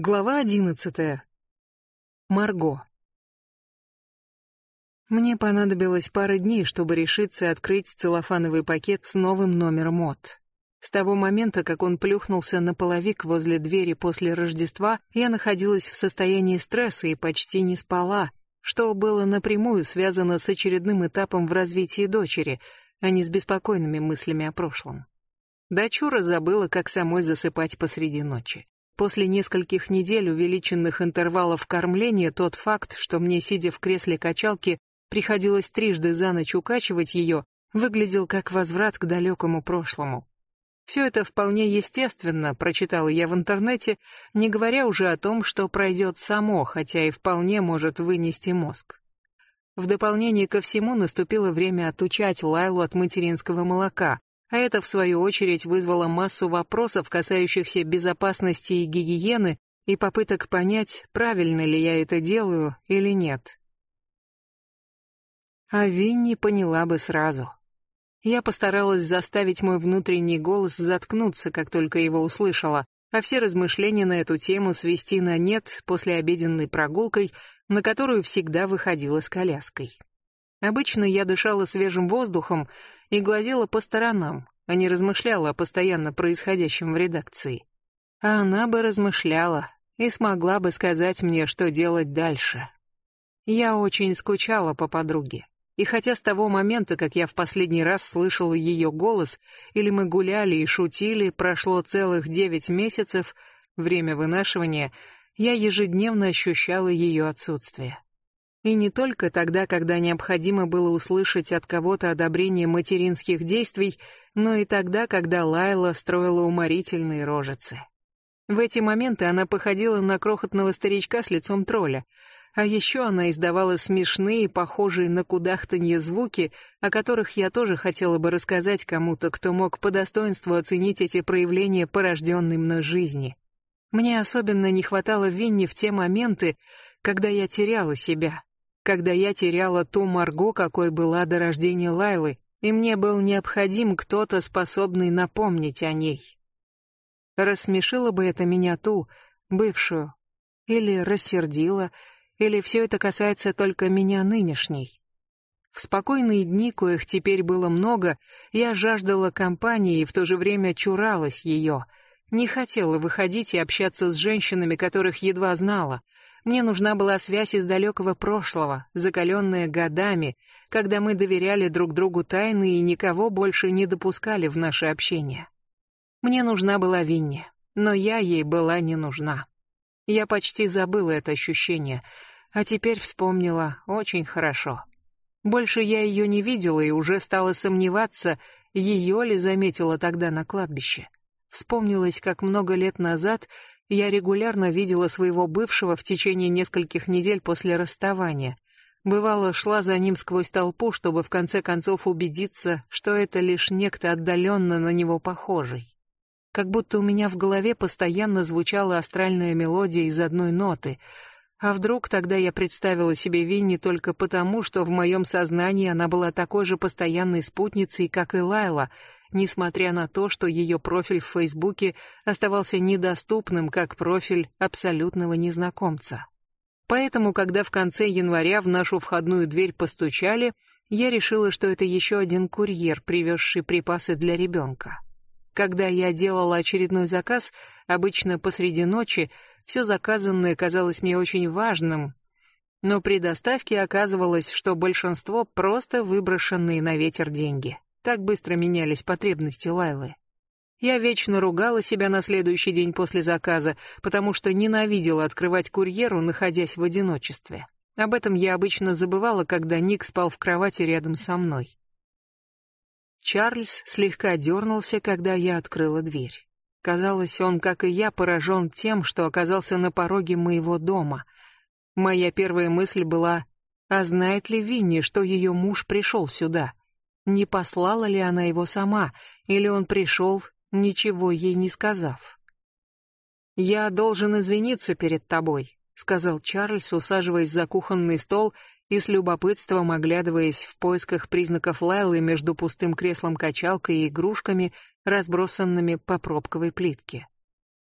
Глава одиннадцатая. Марго. Мне понадобилось пара дней, чтобы решиться открыть целлофановый пакет с новым номером от. С того момента, как он плюхнулся на половик возле двери после Рождества, я находилась в состоянии стресса и почти не спала, что было напрямую связано с очередным этапом в развитии дочери, а не с беспокойными мыслями о прошлом. Дочура забыла, как самой засыпать посреди ночи. После нескольких недель увеличенных интервалов кормления тот факт, что мне, сидя в кресле качалки, приходилось трижды за ночь укачивать ее, выглядел как возврат к далекому прошлому. Все это вполне естественно, прочитала я в интернете, не говоря уже о том, что пройдет само, хотя и вполне может вынести мозг. В дополнение ко всему наступило время отучать Лайлу от материнского молока, а это, в свою очередь, вызвало массу вопросов, касающихся безопасности и гигиены, и попыток понять, правильно ли я это делаю или нет. А Винни поняла бы сразу. Я постаралась заставить мой внутренний голос заткнуться, как только его услышала, а все размышления на эту тему свести на нет после обеденной прогулкой, на которую всегда выходила с коляской. Обычно я дышала свежим воздухом и глазела по сторонам, а не размышляла о постоянно происходящем в редакции. А она бы размышляла и смогла бы сказать мне, что делать дальше. Я очень скучала по подруге. И хотя с того момента, как я в последний раз слышала ее голос, или мы гуляли и шутили, прошло целых девять месяцев, время вынашивания, я ежедневно ощущала ее отсутствие. И не только тогда, когда необходимо было услышать от кого-то одобрение материнских действий, но и тогда, когда Лайла строила уморительные рожицы. В эти моменты она походила на крохотного старичка с лицом тролля, а еще она издавала смешные, похожие на кудахтанье звуки, о которых я тоже хотела бы рассказать кому-то, кто мог по достоинству оценить эти проявления порожденной мной жизни. Мне особенно не хватало Винни в те моменты, когда я теряла себя, когда я теряла ту Марго, какой была до рождения Лайлы, и мне был необходим кто-то, способный напомнить о ней. Рассмешило бы это меня ту, бывшую, или рассердило, или все это касается только меня нынешней. В спокойные дни, коих теперь было много, я жаждала компании и в то же время чуралась ее, не хотела выходить и общаться с женщинами, которых едва знала, мне нужна была связь из далекого прошлого, закаленная годами, когда мы доверяли друг другу тайны и никого больше не допускали в наше общение. Мне нужна была Винни, но я ей была не нужна. Я почти забыла это ощущение, а теперь вспомнила очень хорошо. Больше я ее не видела и уже стала сомневаться, ее ли заметила тогда на кладбище. Вспомнилось, как много лет назад я регулярно видела своего бывшего в течение нескольких недель после расставания. Бывало, шла за ним сквозь толпу, чтобы в конце концов убедиться, что это лишь некто отдаленно на него похожий. Как будто у меня в голове постоянно звучала астральная мелодия из одной ноты. А вдруг тогда я представила себе Винни только потому, что в моем сознании она была такой же постоянной спутницей, как и Лайла — несмотря на то, что ее профиль в Фейсбуке оставался недоступным как профиль абсолютного незнакомца. Поэтому, когда в конце января в нашу входную дверь постучали, я решила, что это еще один курьер, привезший припасы для ребенка. Когда я делала очередной заказ, обычно посреди ночи, все заказанное казалось мне очень важным, но при доставке оказывалось, что большинство просто выброшенные на ветер деньги. Так быстро менялись потребности Лайлы. Я вечно ругала себя на следующий день после заказа, потому что ненавидела открывать курьеру, находясь в одиночестве. Об этом я обычно забывала, когда Ник спал в кровати рядом со мной. Чарльз слегка дернулся, когда я открыла дверь. Казалось, он, как и я, поражен тем, что оказался на пороге моего дома. Моя первая мысль была, а знает ли Винни, что ее муж пришел сюда? Не послала ли она его сама, или он пришел, ничего ей не сказав? «Я должен извиниться перед тобой», — сказал Чарльз, усаживаясь за кухонный стол и с любопытством оглядываясь в поисках признаков Лайлы между пустым креслом-качалкой и игрушками, разбросанными по пробковой плитке.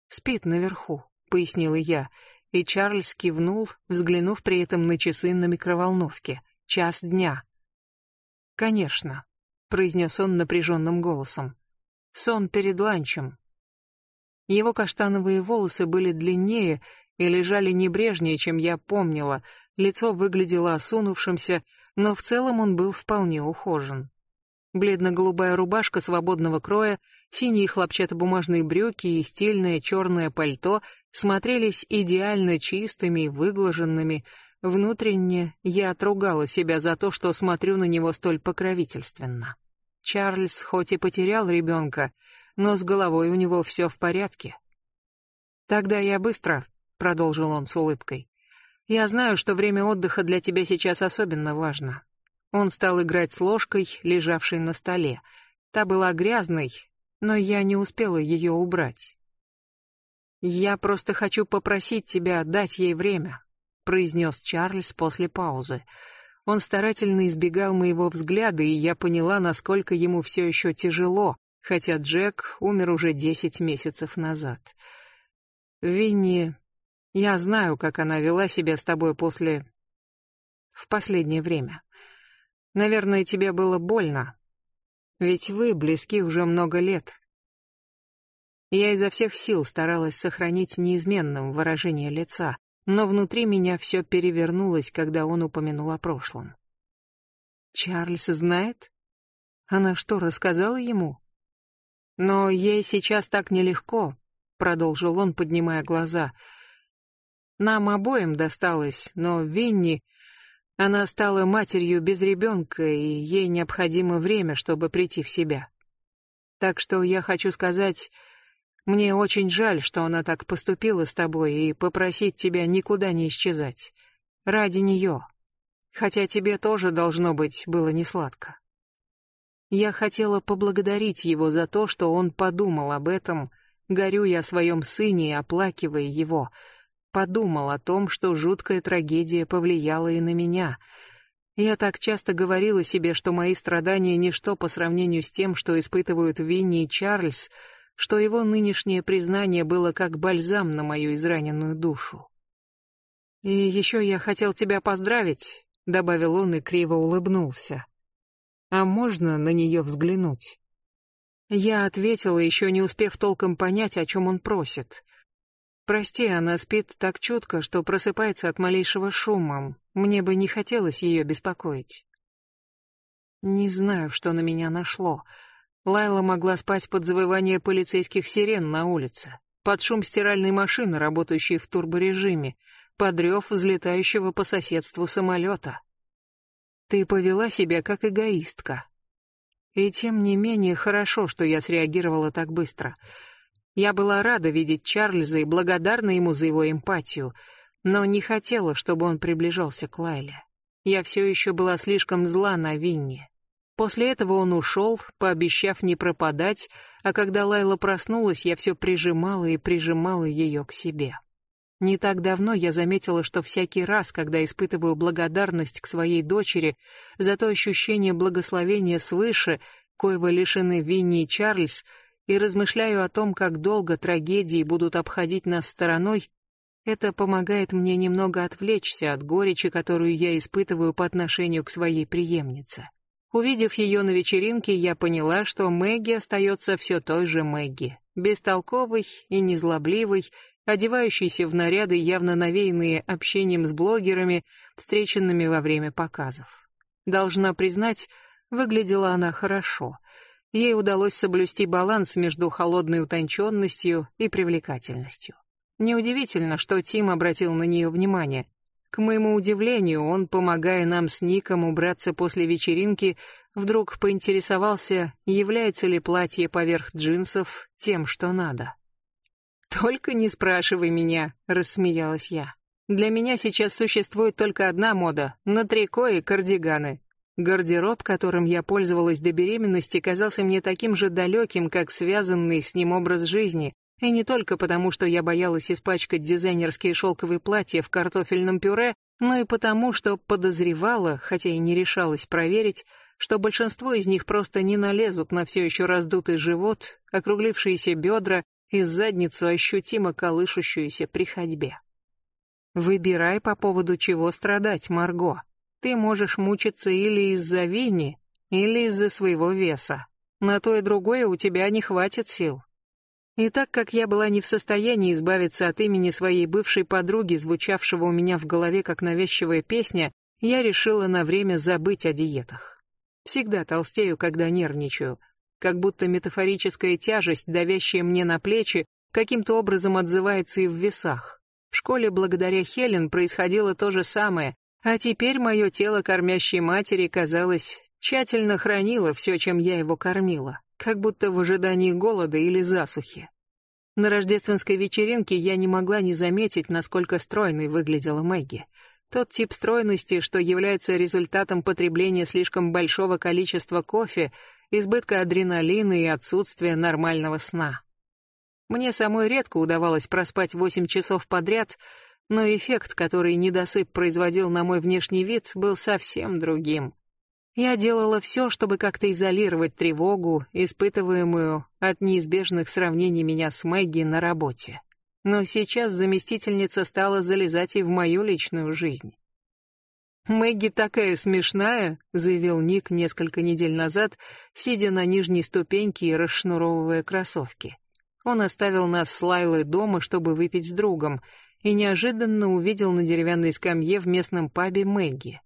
«Спит наверху», — пояснила я, и Чарльз кивнул, взглянув при этом на часы на микроволновке. Час дня. «Конечно», — произнес он напряженным голосом. «Сон перед ланчем». Его каштановые волосы были длиннее и лежали небрежнее, чем я помнила, лицо выглядело осунувшимся, но в целом он был вполне ухожен. Бледно-голубая рубашка свободного кроя, синие хлопчатобумажные брюки и стильное черное пальто смотрелись идеально чистыми и выглаженными. Внутренне я отругала себя за то, что смотрю на него столь покровительственно. Чарльз хоть и потерял ребенка, но с головой у него все в порядке. «Тогда я быстро», — продолжил он с улыбкой. «Я знаю, что время отдыха для тебя сейчас особенно важно. Он стал играть с ложкой, лежавшей на столе. Та была грязной, но я не успела ее убрать. «Я просто хочу попросить тебя дать ей время», — произнес Чарльз после паузы. Он старательно избегал моего взгляда, и я поняла, насколько ему все еще тяжело, хотя Джек умер уже десять месяцев назад. «Винни, я знаю, как она вела себя с тобой после... в последнее время. Наверное, тебе было больно. Ведь вы близки уже много лет. Я изо всех сил старалась сохранить неизменным выражение лица, но внутри меня все перевернулось, когда он упомянул о прошлом. Чарльз знает? Она что, рассказала ему? Но ей сейчас так нелегко, продолжил он, поднимая глаза. Нам обоим досталось, но Винни она стала матерью без ребенка, и ей необходимо время, чтобы прийти в себя. Так что я хочу сказать, мне очень жаль, что она так поступила с тобой, и попросить тебя никуда не исчезать. Ради нее. Хотя тебе тоже, должно быть, было несладко. Я хотела поблагодарить его за то, что он подумал об этом, горю я о своем сыне и оплакивая его — подумал о том, что жуткая трагедия повлияла и на меня. Я так часто говорила себе, что мои страдания ничто по сравнению с тем, что испытывают Винни и Чарльз, что его нынешнее признание было как бальзам на мою израненную душу. «И еще я хотел тебя поздравить», — добавил он и криво улыбнулся. «А можно на нее взглянуть?» Я ответила, еще не успев толком понять, о чем он просит. Прости, она спит так чутко, что просыпается от малейшего шума. Мне бы не хотелось ее беспокоить. Не знаю, что на меня нашло. Лайла могла спать под завывание полицейских сирен на улице, под шум стиральной машины, работающей в турборежиме, под рев взлетающего по соседству самолета. Ты повела себя как эгоистка. И тем не менее хорошо, что я среагировала так быстро — я была рада видеть Чарльза и благодарна ему за его эмпатию, но не хотела, чтобы он приближался к Лайле. Я все еще была слишком зла на Винни. После этого он ушел, пообещав не пропадать, а когда Лайла проснулась, я все прижимала и прижимала ее к себе. Не так давно я заметила, что всякий раз, когда испытываю благодарность к своей дочери за то ощущение благословения свыше, коего лишены Винни и Чарльз, и размышляю о том, как долго трагедии будут обходить нас стороной, это помогает мне немного отвлечься от горечи, которую я испытываю по отношению к своей преемнице. Увидев ее на вечеринке, я поняла, что Мэгги остается все той же Мэгги, бестолковой и незлобливой, одевающейся в наряды, явно навеянные общением с блогерами, встреченными во время показов. Должна признать, выглядела она хорошо. Ей удалось соблюсти баланс между холодной утонченностью и привлекательностью. Неудивительно, что Тим обратил на нее внимание. К моему удивлению, он, помогая нам с Ником убраться после вечеринки, вдруг поинтересовался, является ли платье поверх джинсов тем, что надо. «Только не спрашивай меня», — рассмеялась я. «Для меня сейчас существует только одна мода — на трико и кардиганы. Гардероб, которым я пользовалась до беременности, казался мне таким же далеким, как связанный с ним образ жизни, и не только потому, что я боялась испачкать дизайнерские шелковые платья в картофельном пюре, но и потому, что подозревала, хотя и не решалась проверить, что большинство из них просто не налезут на все еще раздутый живот, округлившиеся бедра и задницу, ощутимо колышущуюся при ходьбе. Выбирай, по поводу чего страдать, Марго. Ты можешь мучиться или из-за Винни, или из-за своего веса. На то и другое у тебя не хватит сил. И так как я была не в состоянии избавиться от имени своей бывшей подруги, звучавшего у меня в голове как навязчивая песня, я решила на время забыть о диетах. Всегда толстею, когда нервничаю, как будто метафорическая тяжесть, давящая мне на плечи, каким-то образом отзывается и в весах. В школе благодаря Хелен происходило то же самое, а теперь мое тело кормящей матери, казалось, тщательно хранило все, чем я его кормила как будто в ожидании голода или засухи. На рождественской вечеринке я не могла не заметить, насколько стройной выглядела Мэгги. Тот тип стройности, что является результатом потребления слишком большого количества кофе, избытка адреналина и отсутствия нормального сна. Мне самой редко удавалось проспать 8 часов подряд, но эффект, который недосып производил на мой внешний вид, был совсем другим. Я делала все, чтобы как-то изолировать тревогу, испытываемую от неизбежных сравнений меня с Мэгги на работе. Но сейчас заместительница стала залезать и в мою личную жизнь. «Мэгги такая смешная», — заявил Ник несколько недель назад, сидя на нижней ступеньке и расшнуровывая кроссовки. Он оставил нас с Лайлой дома, чтобы выпить с другом, и неожиданно увидел на деревянной скамье в местном пабе Мэгги.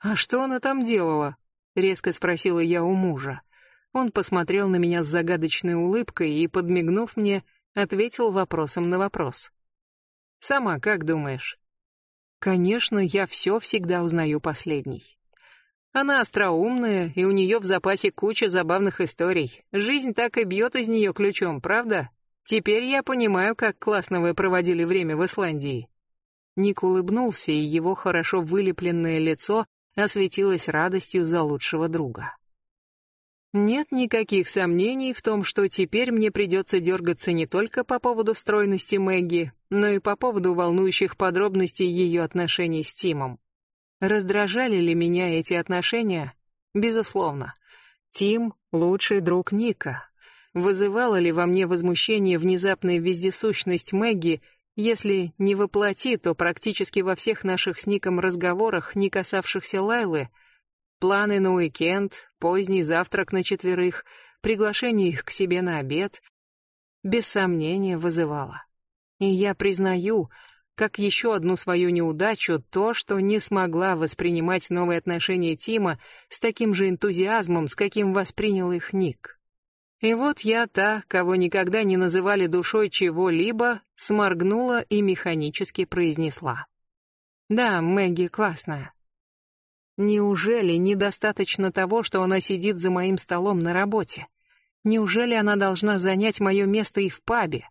«А что она там делала?» — резко спросила я у мужа. Он посмотрел на меня с загадочной улыбкой и, подмигнув мне, ответил вопросом на вопрос. «Сама как думаешь?» «Конечно, я все всегда узнаю последней. Она остроумная, и у нее в запасе куча забавных историй. Жизнь так и бьет из нее ключом, правда? Теперь я понимаю, как классно вы проводили время в Исландии». Ник улыбнулся, и его хорошо вылепленное лицо осветилась радостью за лучшего друга. Нет никаких сомнений в том, что теперь мне придется дергаться не только по поводу стройности Мэгги, но и по поводу волнующих подробностей ее отношений с Тимом. Раздражали ли меня эти отношения? Безусловно. Тим — лучший друг Ника. Вызывала ли во мне возмущение внезапная вездесущность Мэгги если не воплоти, то практически во всех наших с Ником разговорах, не касавшихся Лайлы, планы на уикенд, поздний завтрак на четверых, приглашение их к себе на обед, без сомнения вызывало. И я признаю, как еще одну свою неудачу, то, что не смогла воспринимать новые отношения Тима с таким же энтузиазмом, с каким воспринял их Ник. И вот я, та, кого никогда не называли душой чего-либо, сморгнула и механически произнесла. «Да, Мэгги классная». Неужели недостаточно того, что она сидит за моим столом на работе? Неужели она должна занять мое место и в пабе?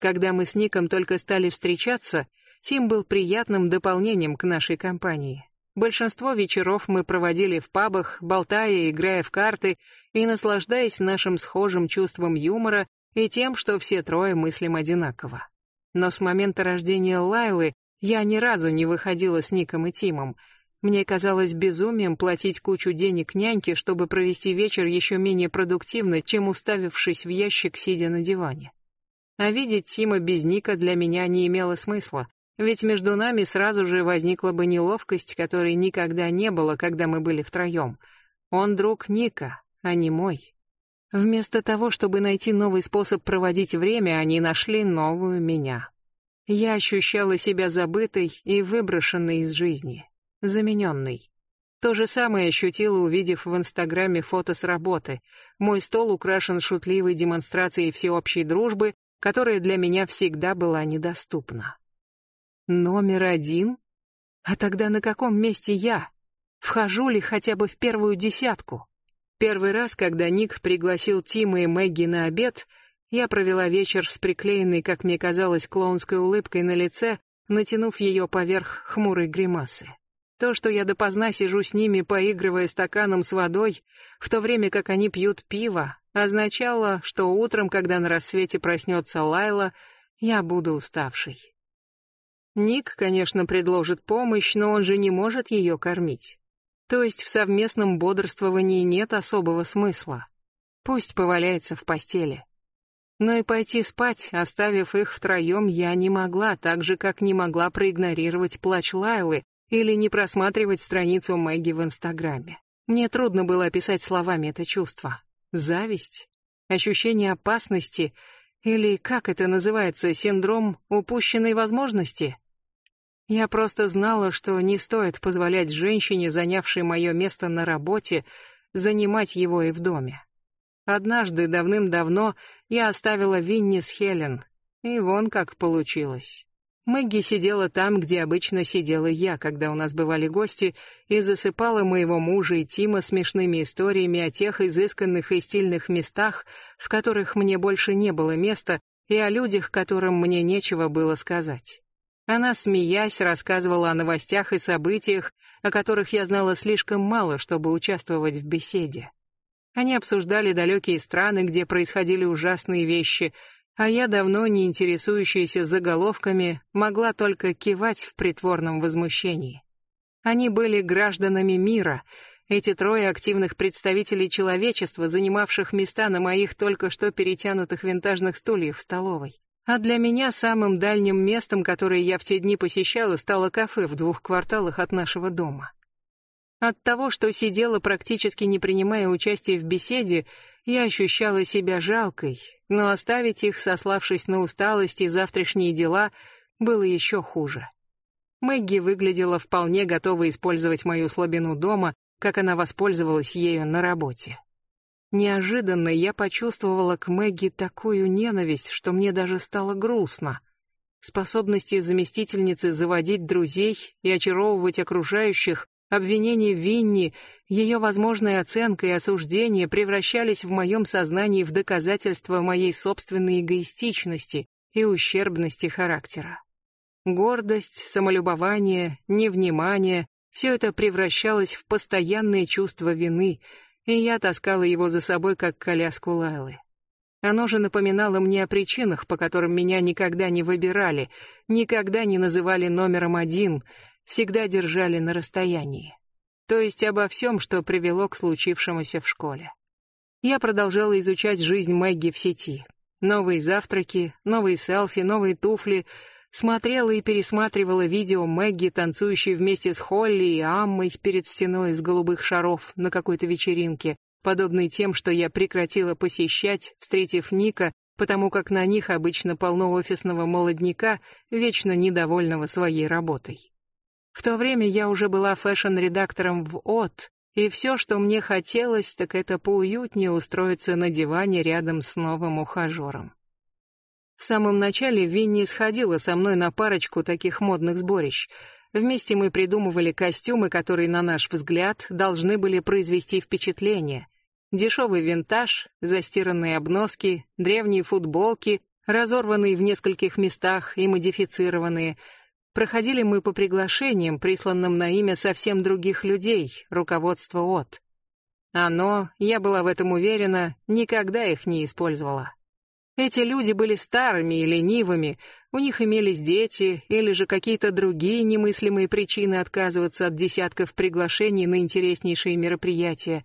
Когда мы с Ником только стали встречаться, Тим был приятным дополнением к нашей компании. Большинство вечеров мы проводили в пабах, болтая, играя в карты и наслаждаясь нашим схожим чувством юмора и тем, что все трое мыслим одинаково. Но с момента рождения Лайлы я ни разу не выходила с Ником и Тимом. Мне казалось безумием платить кучу денег няньке, чтобы провести вечер еще менее продуктивно, чем уставившись в ящик, сидя на диване. А видеть Тима без Ника для меня не имело смысла, ведь между нами сразу же возникла бы неловкость, которой никогда не было, когда мы были втроем. Он друг Ника, а не мой. Вместо того, чтобы найти новый способ проводить время, они нашли новую меня. Я ощущала себя забытой и выброшенной из жизни, замененной. То же самое ощутила, увидев в Инстаграме фото с работы. Мой стол украшен шутливой демонстрацией всеобщей дружбы, которая для меня всегда была недоступна. Номер один? А тогда на каком месте я? Вхожу ли хотя бы в первую десятку? Первый раз, когда Ник пригласил Тима и Мэгги на обед, я провела вечер с приклеенной, как мне казалось, клоунской улыбкой на лице, натянув ее поверх хмурой гримасы. То, что я допоздна сижу с ними, поигрывая стаканом с водой, в то время как они пьют пиво, означало, что утром, когда на рассвете проснется Лайла, я буду уставшей. Ник, конечно, предложит помощь, но он же не может ее кормить. То есть в совместном бодрствовании нет особого смысла. Пусть поваляется в постели. Но и пойти спать, оставив их втроем, я не могла, так же, как не могла проигнорировать плач Лайлы или не просматривать страницу Мэгги в Инстаграме. Мне трудно было описать словами это чувство. Зависть? Ощущение опасности? Или, как это называется, синдром упущенной возможности? Я просто знала, что не стоит позволять женщине, занявшей мое место на работе, занимать его и в доме. Однажды, давным-давно, я оставила Винни с Хелен, и вон как получилось. Мэгги сидела там, где обычно сидела я, когда у нас бывали гости, и засыпала моего мужа и Тима смешными историями о тех изысканных и стильных местах, в которых мне больше не было места, и о людях, которым мне нечего было сказать. Она, смеясь, рассказывала о новостях и событиях, о которых я знала слишком мало, чтобы участвовать в беседе. Они обсуждали далекие страны, где происходили ужасные вещи, а я, давно не интересующаяся заголовками, могла только кивать в притворном возмущении. Они были гражданами мира, эти трое активных представителей человечества, занимавших места на моих только что перетянутых винтажных стульях в столовой. А для меня самым дальним местом, которое я в те дни посещала, стало кафе в двух кварталах от нашего дома. От того, что сидела практически не принимая участия в беседе, я ощущала себя жалкой, но оставить их, сославшись на усталость и завтрашние дела, было еще хуже. Мэгги выглядела вполне готова использовать мою слабину дома, как она воспользовалась ею на работе. Неожиданно я почувствовала к Мэгги такую ненависть, что мне даже стало грустно. Способности заместительницы заводить друзей и очаровывать окружающих Обвинение Винни, ее возможная оценка и осуждение превращались в моем сознании в доказательство моей собственной эгоистичности и ущербности характера. Гордость, самолюбование, невнимание — все это превращалось в постоянное чувство вины, и я таскала его за собой, как коляску Лайлы. Оно же напоминало мне о причинах, по которым меня никогда не выбирали, никогда не называли номером один — всегда держали на расстоянии. То есть обо всем, что привело к случившемуся в школе. Я продолжала изучать жизнь Мэгги в сети. Новые завтраки, новые селфи, новые туфли. Смотрела и пересматривала видео Мэгги, танцующей вместе с Холли и Аммой перед стеной из голубых шаров на какой-то вечеринке, подобной тем, что я прекратила посещать, встретив Ника, потому как на них обычно полно офисного молодняка, вечно недовольного своей работой. В то время я уже была фэшн-редактором в ОТ, и все, что мне хотелось, так это поуютнее устроиться на диване рядом с новым ухажером. В самом начале Винни сходила со мной на парочку таких модных сборищ. Вместе мы придумывали костюмы, которые, на наш взгляд, должны были произвести впечатление. Дешевый винтаж, застиранные обноски, древние футболки, разорванные в нескольких местах и модифицированные — Проходили мы по приглашениям, присланным на имя совсем других людей, руководство от. Оно, я была в этом уверена, никогда их не использовала. Эти люди были старыми и ленивыми, у них имелись дети или же какие-то другие немыслимые причины отказываться от десятков приглашений на интереснейшие мероприятия,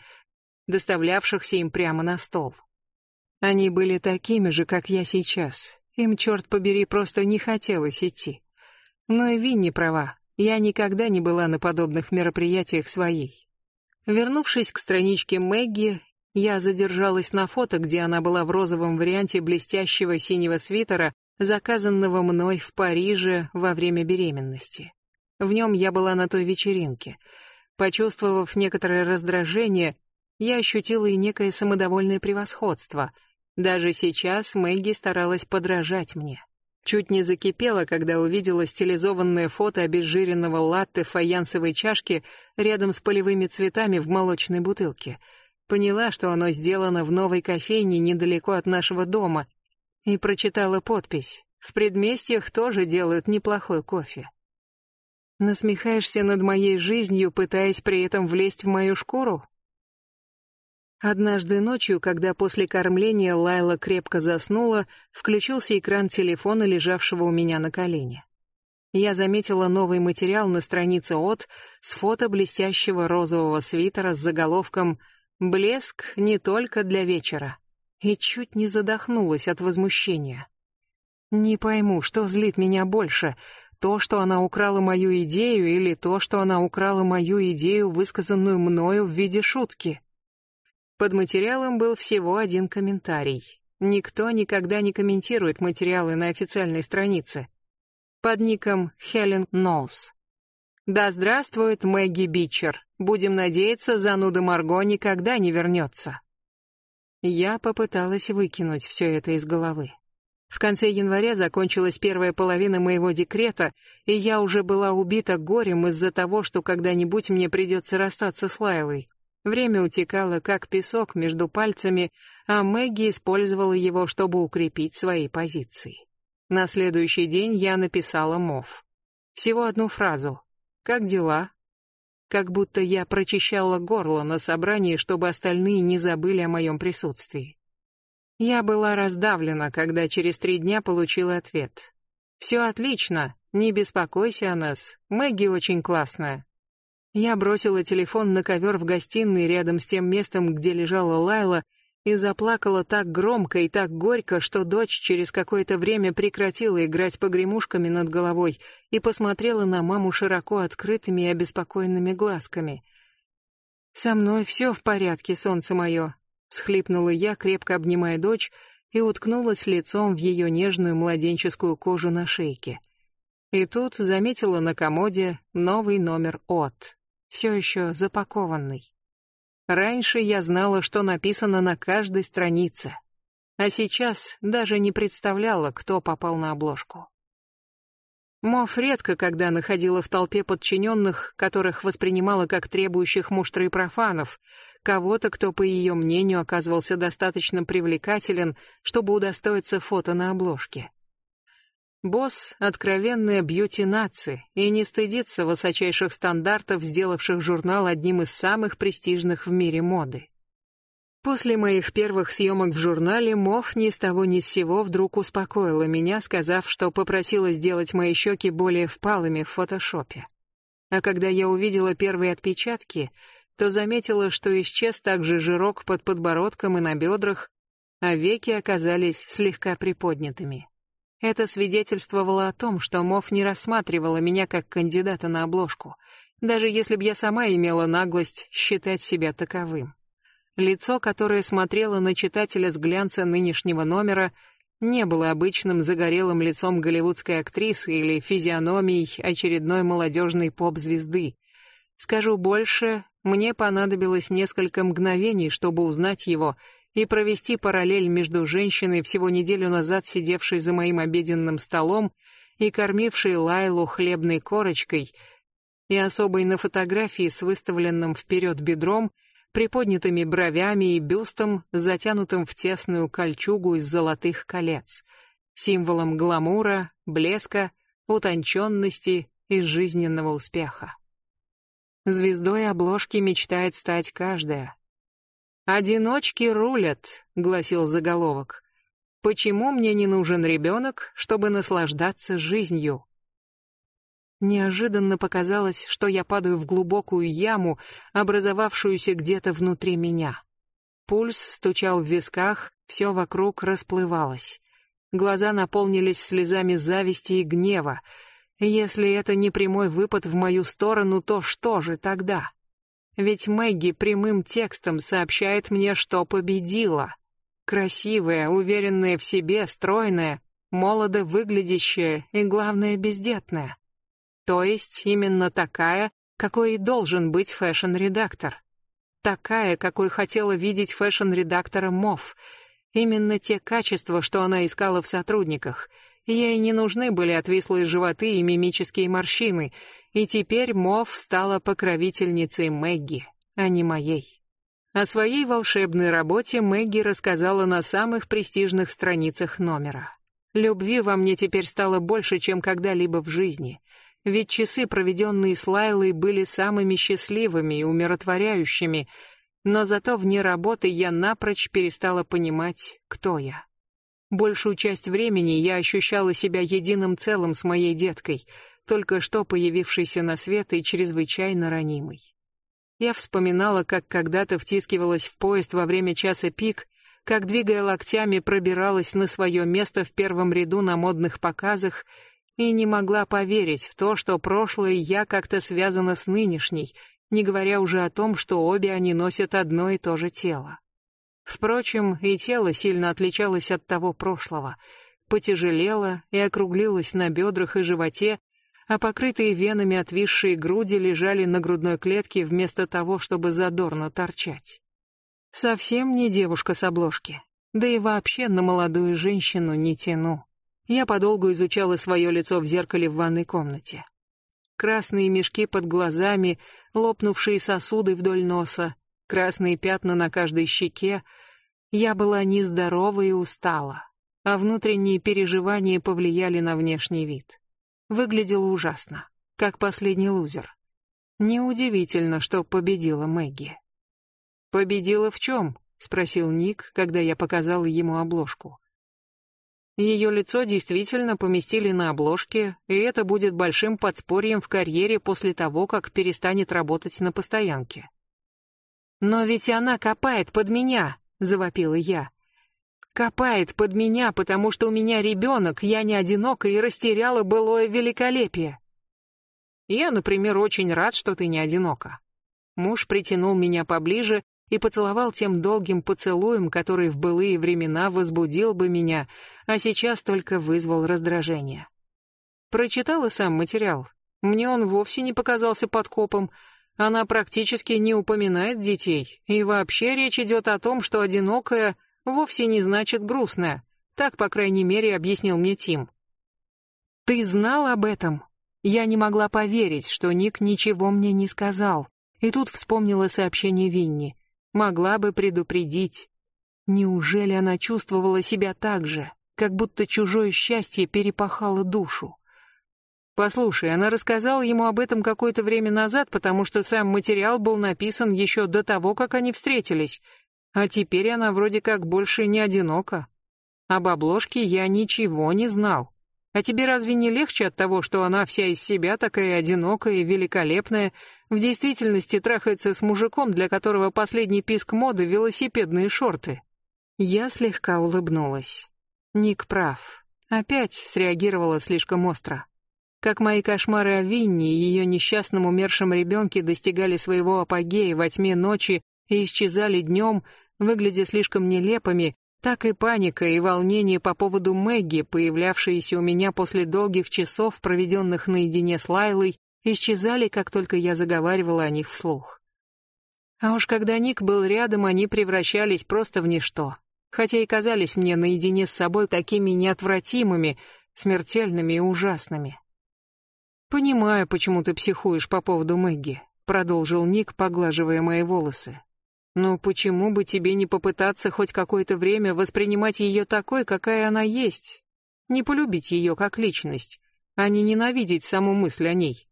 доставлявшихся им прямо на стол. Они были такими же, как я сейчас. Им, черт побери, просто не хотелось идти. Но и Винни права. Я никогда не была на подобных мероприятиях своей. Вернувшись к страничке Мэгги, я задержалась на фото, где она была в розовом варианте блестящего синего свитера, заказанного мной в Париже во время беременности. В нем я была на той вечеринке. Почувствовав некоторое раздражение, я ощутила и некое самодовольное превосходство. Даже сейчас Мэгги старалась подражать мне. Чуть не закипела, когда увидела стилизованное фото обезжиренного латте в фаянсовой чашке рядом с полевыми цветами в молочной бутылке. Поняла, что оно сделано в новой кофейне недалеко от нашего дома, и прочитала подпись. В предместьях тоже делают неплохой кофе. Насмехаешься над моей жизнью, пытаясь при этом влезть в мою шкуру? Однажды ночью, когда после кормления Лайла крепко заснула, включился экран телефона, лежавшего у меня на колене. Я заметила новый материал на странице от с фото блестящего розового свитера с заголовком «Блеск не только для вечера». и чуть не задохнулась от возмущения. Не пойму, что злит меня больше, то, что она украла мою идею, или то, что она украла мою идею, высказанную мною в виде шутки. Под материалом был всего один комментарий. Никто никогда не комментирует материалы на официальной странице. Под ником Хелен Ноус. Да здравствует Мэгги Бичер. Будем надеяться, зануда Марго никогда не вернется. Я попыталась выкинуть все это из головы. В конце января закончилась первая половина моего декрета, и я уже была убита горем из-за того, что когда-нибудь мне придется расстаться с Лайлой. Время утекало, как песок между пальцами, а Мэгги использовала его, чтобы укрепить свои позиции. На следующий день я написала Мов. Всего одну фразу. «Как дела?» Как будто я прочищала горло на собрании, чтобы остальные не забыли о моем присутствии. Я была раздавлена, когда через три дня получила ответ. «Все отлично, не беспокойся о нас, Мэгги очень классная, я бросила телефон на ковер в гостиной рядом с тем местом, где лежала Лайла, и заплакала так громко и так горько, что дочь через какое-то время прекратила играть погремушками над головой и посмотрела на маму широко открытыми и обеспокоенными глазками. «Со мной все в порядке, солнце мое», — всхлипнула я, крепко обнимая дочь, и уткнулась лицом в ее нежную младенческую кожу на шейке. И тут заметила на комоде новый номер от все еще запакованный. Раньше я знала, что написано на каждой странице, а сейчас даже не представляла, кто попал на обложку. Мов редко когда находила в толпе подчиненных, которых воспринимала как требующих муштры и профанов, кого-то, кто, по ее мнению, оказывался достаточно привлекателен, чтобы удостоиться фото на обложке. Босс — откровенная бьюти нации и не стыдится высочайших стандартов, сделавших журнал одним из самых престижных в мире моды. После моих первых съемок в журнале Мов ни с того ни с сего вдруг успокоила меня, сказав, что попросила сделать мои щеки более впалыми в фотошопе. А когда я увидела первые отпечатки, то заметила, что исчез также жирок под подбородком и на бедрах, а веки оказались слегка приподнятыми. Это свидетельствовало о том, что Мов не рассматривала меня как кандидата на обложку, даже если бы я сама имела наглость считать себя таковым. Лицо, которое смотрело на читателя с глянца нынешнего номера, не было обычным загорелым лицом голливудской актрисы или физиономией очередной молодежной поп-звезды. Скажу больше, мне понадобилось несколько мгновений, чтобы узнать его и провести параллель между женщиной, всего неделю назад сидевшей за моим обеденным столом и кормившей Лайлу хлебной корочкой, и особой на фотографии с выставленным вперед бедром, приподнятыми бровями и бюстом, затянутым в тесную кольчугу из золотых колец, символом гламура, блеска, утонченности и жизненного успеха. Звездой обложки мечтает стать каждая, «Одиночки рулят», — гласил заголовок. «Почему мне не нужен ребенок, чтобы наслаждаться жизнью?» Неожиданно показалось, что я падаю в глубокую яму, образовавшуюся где-то внутри меня. Пульс стучал в висках, все вокруг расплывалось. Глаза наполнились слезами зависти и гнева. Если это не прямой выпад в мою сторону, то что же тогда? Ведь Мэгги прямым текстом сообщает мне, что победила. Красивая, уверенная в себе, стройная, молодо выглядящая и, главное, бездетная. То есть именно такая, какой и должен быть фэшн-редактор. Такая, какой хотела видеть фэшн-редактора Мов. Именно те качества, что она искала в сотрудниках. Ей не нужны были отвислые животы и мимические морщины, и теперь Мов стала покровительницей Мэгги, а не моей. О своей волшебной работе Мэгги рассказала на самых престижных страницах номера. Любви во мне теперь стало больше, чем когда-либо в жизни, ведь часы, проведенные с Лайлой, были самыми счастливыми и умиротворяющими, но зато вне работы я напрочь перестала понимать, кто я. Большую часть времени я ощущала себя единым целым с моей деткой — только что появившийся на свет и чрезвычайно ранимый. Я вспоминала, как когда-то втискивалась в поезд во время часа пик, как, двигая локтями, пробиралась на свое место в первом ряду на модных показах и не могла поверить в то, что прошлое я как-то связано с нынешней, не говоря уже о том, что обе они носят одно и то же тело. Впрочем, и тело сильно отличалось от того прошлого, потяжелело и округлилось на бедрах и животе, а покрытые венами отвисшие груди лежали на грудной клетке вместо того, чтобы задорно торчать. Совсем не девушка с обложки, да и вообще на молодую женщину не тяну. Я подолгу изучала свое лицо в зеркале в ванной комнате. Красные мешки под глазами, лопнувшие сосуды вдоль носа, красные пятна на каждой щеке. Я была нездорова и устала, а внутренние переживания повлияли на внешний вид. Выглядела ужасно, как последний лузер. Неудивительно, что победила Мэгги. «Победила в чем?» — спросил Ник, когда я показала ему обложку. Ее лицо действительно поместили на обложке, и это будет большим подспорьем в карьере после того, как перестанет работать на постоянке. «Но ведь она копает под меня!» — завопила я. «Копает под меня, потому что у меня ребенок, я не одинока и растеряла былое великолепие». «Я, например, очень рад, что ты не одинока». Муж притянул меня поближе и поцеловал тем долгим поцелуем, который в былые времена возбудил бы меня, а сейчас только вызвал раздражение. Прочитала сам материал. Мне он вовсе не показался подкопом. Она практически не упоминает детей, и вообще речь идет о том, что одинокая вовсе не значит грустная. Так, по крайней мере, объяснил мне Тим. «Ты знал об этом?» Я не могла поверить, что Ник ничего мне не сказал. И тут вспомнила сообщение Винни. Могла бы предупредить. Неужели она чувствовала себя так же, как будто чужое счастье перепахало душу? Послушай, она рассказала ему об этом какое-то время назад, потому что сам материал был написан еще до того, как они встретились. А теперь она вроде как больше не одинока. Об обложке я ничего не знал. А тебе разве не легче от того, что она вся из себя такая одинокая и великолепная, в действительности трахается с мужиком, для которого последний писк моды — велосипедные шорты? Я слегка улыбнулась. Ник прав. Опять среагировала слишком остро. Как мои кошмары о Винни и ее несчастном умершем ребенке достигали своего апогея во тьме ночи и исчезали днем, выглядя слишком нелепыми, так и паника и волнение по поводу Мэгги, появлявшиеся у меня после долгих часов, проведенных наедине с Лайлой, исчезали, как только я заговаривала о них вслух. А уж когда Ник был рядом, они превращались просто в ничто, хотя и казались мне наедине с собой такими неотвратимыми, смертельными и ужасными. «Понимаю, почему ты психуешь по поводу Мэгги», — продолжил Ник, поглаживая мои волосы. Но почему бы тебе не попытаться хоть какое-то время воспринимать ее такой, какая она есть? Не полюбить ее как личность, а не ненавидеть саму мысль о ней.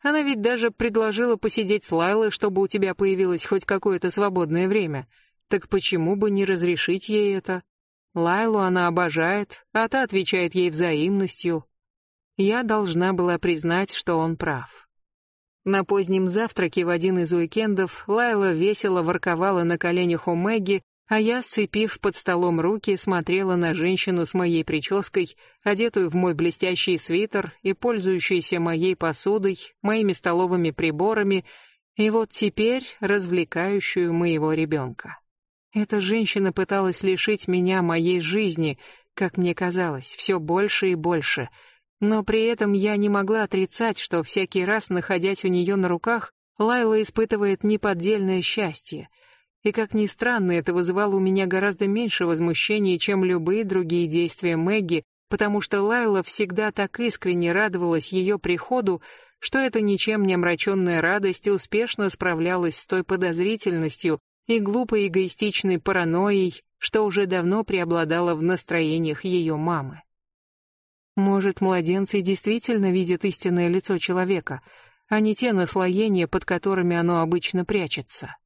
Она ведь даже предложила посидеть с Лайлой, чтобы у тебя появилось хоть какое-то свободное время. Так почему бы не разрешить ей это? Лайлу она обожает, а та отвечает ей взаимностью. Я должна была признать, что он прав. На позднем завтраке в один из уикендов Лайла весело ворковала на коленях у Мэгги, а я, сцепив под столом руки, смотрела на женщину с моей прической, одетую в мой блестящий свитер и пользующуюся моей посудой, моими столовыми приборами, и вот теперь развлекающую моего ребенка. Эта женщина пыталась лишить меня моей жизни, как мне казалось, все больше и больше — но при этом я не могла отрицать, что всякий раз, находясь у нее на руках, Лайла испытывает неподдельное счастье. И как ни странно, это вызывало у меня гораздо меньше возмущения, чем любые другие действия Мэгги, потому что Лайла всегда так искренне радовалась ее приходу, что эта ничем не омраченная радость успешно справлялась с той подозрительностью и глупой эгоистичной паранойей, что уже давно преобладала в настроениях ее мамы. Может, младенцы действительно видят истинное лицо человека, а не те наслоения, под которыми оно обычно прячется.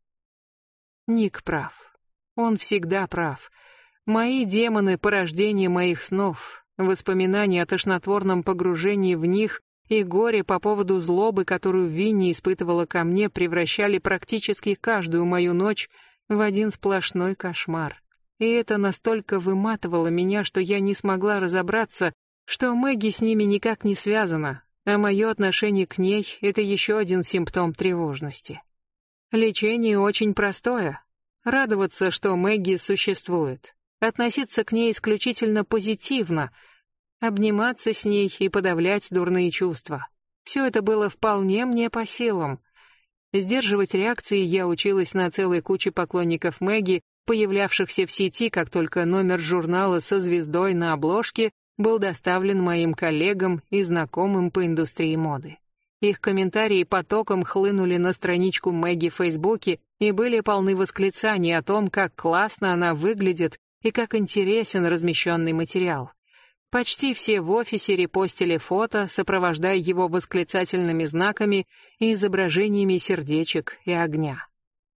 Ник прав. Он всегда прав. Мои демоны — порождение моих снов, воспоминания о тошнотворном погружении в них и горе по поводу злобы, которую Винни испытывала ко мне, превращали практически каждую мою ночь в один сплошной кошмар. и это настолько выматывало меня, что я не смогла разобраться, что Мэгги с ними никак не связана, а мое отношение к ней — это еще один симптом тревожности. Лечение очень простое. Радоваться, что Мэгги существует. Относиться к ней исключительно позитивно. Обниматься с ней и подавлять дурные чувства. Все это было вполне мне по силам. Сдерживать реакции я училась на целой куче поклонников Мэгги, появлявшихся в сети, как только номер журнала со звездой на обложке был доставлен моим коллегам и знакомым по индустрии моды. Их комментарии потоком хлынули на страничку Мэгги в Фейсбуке и были полны восклицаний о том, как классно она выглядит и как интересен размещенный материал. Почти все в офисе репостили фото, сопровождая его восклицательными знаками и изображениями сердечек и огня.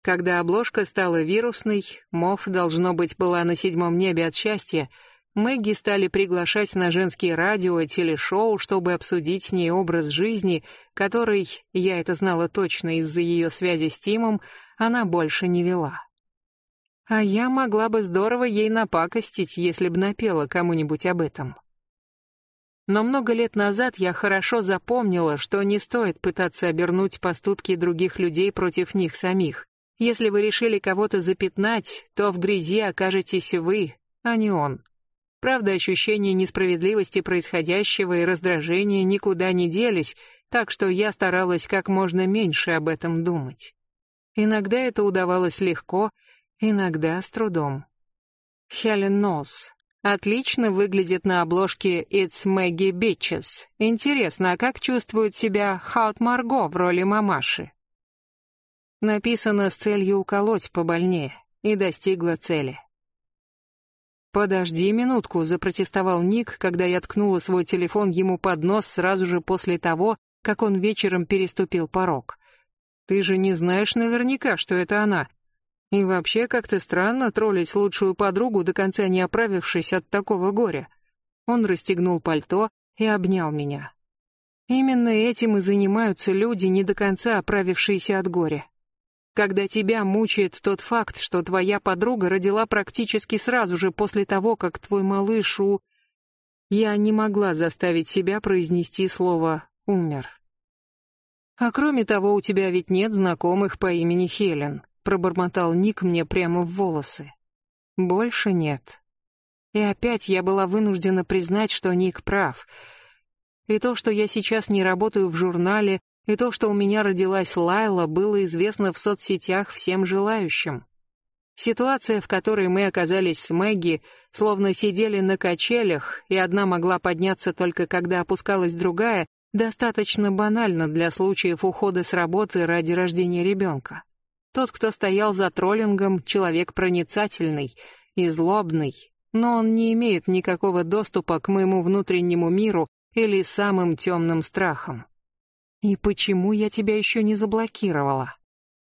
Когда обложка стала вирусной, Мов, должно быть, была на седьмом небе от счастья, Мэгги стали приглашать на женские радио и телешоу, чтобы обсудить с ней образ жизни, который, я это знала точно из-за ее связи с Тимом, она больше не вела. А я могла бы здорово ей напакостить, если б напела кому-нибудь об этом. Но много лет назад я хорошо запомнила, что не стоит пытаться обернуть поступки других людей против них самих. Если вы решили кого-то запятнать, то в грязи окажетесь вы, а не он. Правда, ощущение несправедливости происходящего и раздражения никуда не делись, так что я старалась как можно меньше об этом думать. Иногда это удавалось легко, иногда с трудом. Хелен Нос. Отлично выглядит на обложке It's Maggie Bitches. Интересно, а как чувствует себя Хаут Марго в роли мамаши? Написано с целью уколоть побольнее, и достигла цели. «Подожди минутку», — запротестовал Ник, когда я ткнула свой телефон ему под нос сразу же после того, как он вечером переступил порог. «Ты же не знаешь наверняка, что это она. И вообще как-то странно троллить лучшую подругу, до конца не оправившись от такого горя». Он расстегнул пальто и обнял меня. Именно этим и занимаются люди, не до конца оправившиеся от горя когда тебя мучает тот факт, что твоя подруга родила практически сразу же после того, как твой малыш у... Я не могла заставить себя произнести слово «умер». «А кроме того, у тебя ведь нет знакомых по имени Хелен», пробормотал Ник мне прямо в волосы. «Больше нет». И опять я была вынуждена признать, что Ник прав. И то, что я сейчас не работаю в журнале, и то, что у меня родилась Лайла, было известно в соцсетях всем желающим. Ситуация, в которой мы оказались с Мэгги, словно сидели на качелях, и одна могла подняться только когда опускалась другая, достаточно банально для случаев ухода с работы ради рождения ребенка. Тот, кто стоял за троллингом, человек проницательный и злобный, но он не имеет никакого доступа к моему внутреннему миру или самым темным страхам. И почему я тебя еще не заблокировала?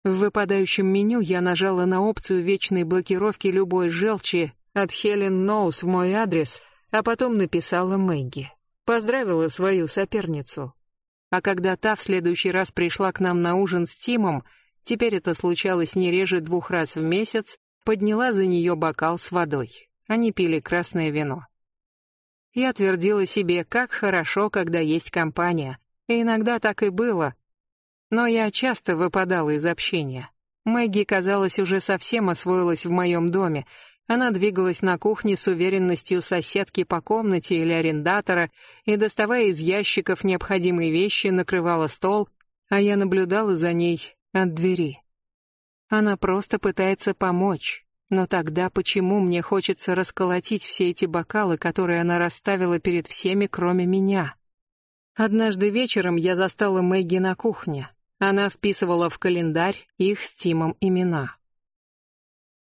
В выпадающем меню я нажала на опцию вечной блокировки любой желчи от Хелен Ноус в мой адрес, а потом написала Мэгги. Поздравила свою соперницу. А когда та в следующий раз пришла к нам на ужин с Тимом, теперь это случалось не реже двух раз в месяц, подняла за нее бокал с водой. Они пили красное вино. Я твердила себе, как хорошо, когда есть компания, и иногда так и было. Но я часто выпадала из общения. Мэгги, казалось, уже совсем освоилась в моем доме. Она двигалась на кухне с уверенностью соседки по комнате или арендатора и, доставая из ящиков необходимые вещи, накрывала стол, а я наблюдала за ней от двери. Она просто пытается помочь. Но тогда почему мне хочется расколотить все эти бокалы, которые она расставила перед всеми, кроме меня? Однажды вечером я застала Мэгги на кухне. Она вписывала в календарь их с Тимом имена.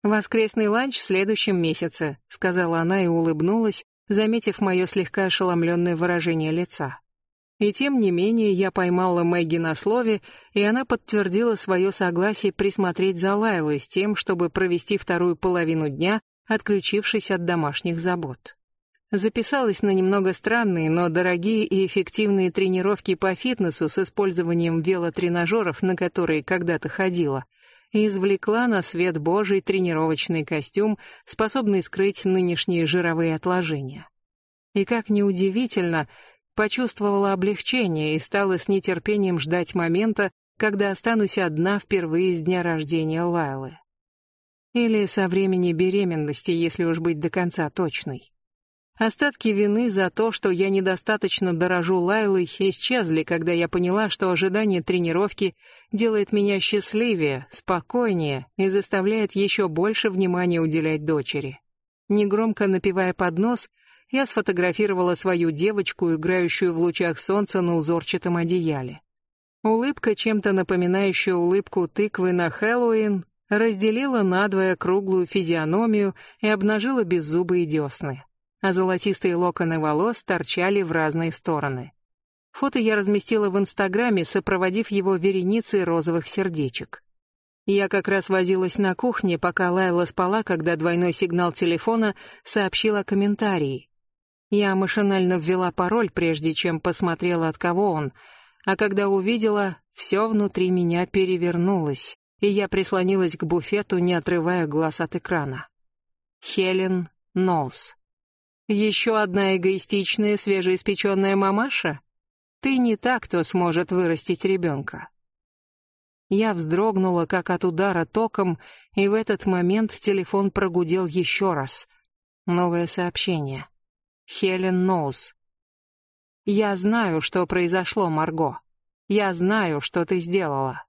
«Воскресный ланч в следующем месяце», — сказала она и улыбнулась, заметив мое слегка ошеломленное выражение лица. И тем не менее я поймала Мэгги на слове, и она подтвердила свое согласие присмотреть за Лайлой с тем, чтобы провести вторую половину дня, отключившись от домашних забот. Записалась на немного странные, но дорогие и эффективные тренировки по фитнесу с использованием велотренажеров, на которые когда-то ходила. и извлекла на свет Божий тренировочный костюм, способный скрыть нынешние жировые отложения. И как неудивительно, почувствовала облегчение и стала с нетерпением ждать момента, когда останусь одна впервые с дня рождения Лайлы. Или со времени беременности, если уж быть до конца точной. Остатки вины за то, что я недостаточно дорожу Лайлой, исчезли, когда я поняла, что ожидание тренировки делает меня счастливее, спокойнее и заставляет еще больше внимания уделять дочери. Негромко напевая под нос, я сфотографировала свою девочку, играющую в лучах солнца на узорчатом одеяле. Улыбка, чем-то напоминающая улыбку тыквы на Хэллоуин, разделила надвое круглую физиономию и обнажила беззубые десны а золотистые локоны волос торчали в разные стороны. Фото я разместила в Инстаграме, сопроводив его вереницей розовых сердечек. Я как раз возилась на кухне, пока Лайла спала, когда двойной сигнал телефона сообщил о комментарии. Я машинально ввела пароль, прежде чем посмотрела, от кого он, а когда увидела, все внутри меня перевернулось, и я прислонилась к буфету, не отрывая глаз от экрана. Хелен Ноус. Еще одна эгоистичная свежеиспеченная мамаша? Ты не та, кто сможет вырастить ребенка. Я вздрогнула, как от удара током, и в этот момент телефон прогудел еще раз. Новое сообщение. Хелен Ноус. Я знаю, что произошло, Марго. Я знаю, что ты сделала.